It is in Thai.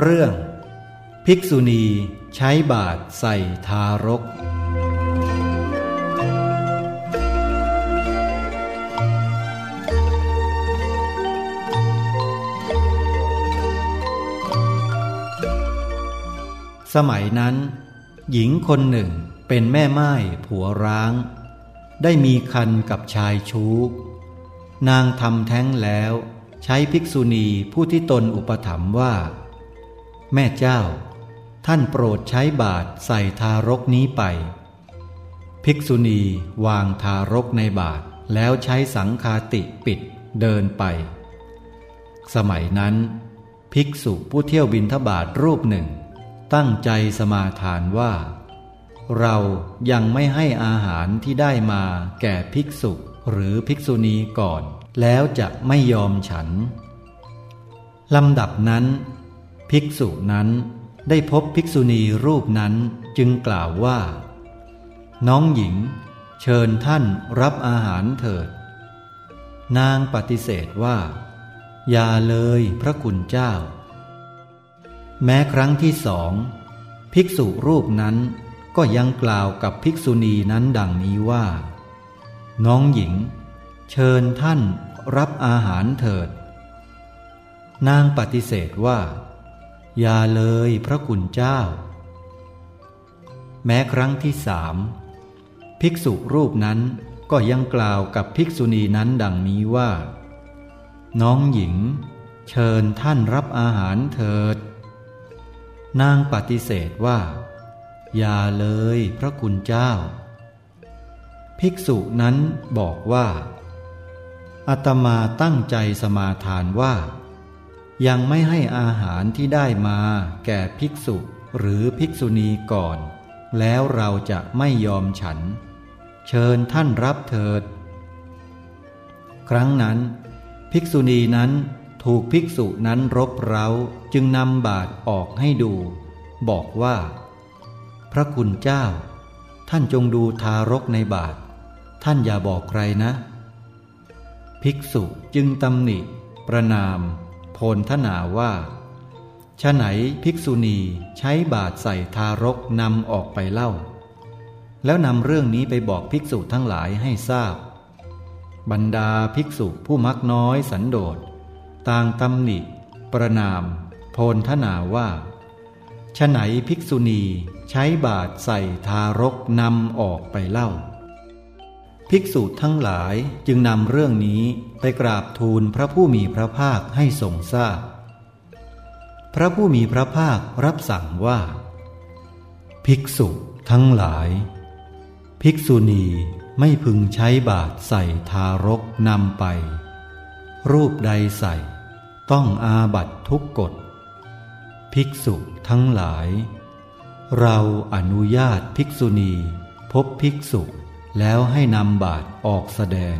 เรื่อง ภิกษุณีใช้บาทใส่ทารก สมัยนั้น หญิงคนหนึ่งเป็นแม่ไม้ผัวร้าง ได้มีคันกับชายชู้ นางทำแท้งแล้ว ใช้ภิกษุณีผู้ที่ตนอุปถัมภ์ว่า แม่เจ้า ท่านโปรดใช้บาทใส่ทารกนี้ไป ภิกษุณีวางทารกในบาทแล้วใช้สังคาติปิดเดินไป สมัยนั้น ภิกษุผู้เที่ยวบินทบาทรูปหนึ่ง ตั้งใจสมาทานว่า เรายังไม่ให้อาหารที่ได้มาแก่ภิกษุหรือภิกษุณีก่อน แล้วจะไม่ยอมฉันลำดับนั้น ภิกษุนั้นได้พบภิกษุณีรูปนั้นจึงกล่าวว่า น้องหญิง เชิญท่านรับอาหารเถิด นางปฏิเสธว่า อย่าเลยพระคุณเจ้า แม้ครั้งที่สองภิกษุรูปนั้นก็ยังกล่าวกับภิกษุณีนั้นดังนี้ว่า น้องหญิง เชิญท่านรับอาหารเถิด นางปฏิเสธว่า อย่าเลยพระคุณเจ้า แม้ครั้งที่สามภิกษุรูปนั้นก็ยังกล่าวกับภิกษุณีนั้นดังนี้ว่า น้องหญิง เชิญท่านรับอาหารเถิด นางปฏิเสธว่า อย่าเลยพระคุณเจ้า ภิกษุนั้นบอกว่าอาตมาตั้งใจสมาทานว่า ยังไม่ให้อาหารที่ได้มาแก่ภิกษุหรือภิกษุณีก่อน แล้วเราจะไม่ยอมฉัน เชิญท่านรับเถิด ครั้งนั้น ภิกษุณีนั้นถูกภิกษุนั้นรบเร้าจึงนำบาทออกให้ดู บอกว่า พระคุณเจ้า ท่านจงดูทารกในบาท ท่านอย่าบอกใครนะ ภิกษุจึงตำหนิ ประนาม โพลทนาว่าฉไหนภิกษุณีใช้บาทใส่ทารกนำออกไปเล่า แล้วนำเรื่องนี้ไปบอกภิกษุทั้งหลายให้ทราบ บรรดาภิกษุผู้มักน้อยสันโดษต่างตำหนิ ประนาม โพลทนาว่าฉไหนภิกษุณีใช้บาทใส่ทารกนำออกไปเล่า ภิกษุทั้งหลายจึงนำเรื่องนี้ไปกราบทูลพระผู้มีพระภาคให้ทรงทราบพพระผู้มีพระภาครับสั่งว่า ภิกษุทั้งหลาย ภิกษุณีไม่พึงใช้บาทใส่ทารกนำไป รูปใดใส่ ต้องอาบัตทุกกฎ ภิกษุทั้งหลาย เราอนุญาตภิกษุณี พบภิกษุ แล้วให้นำบาทออกแสดง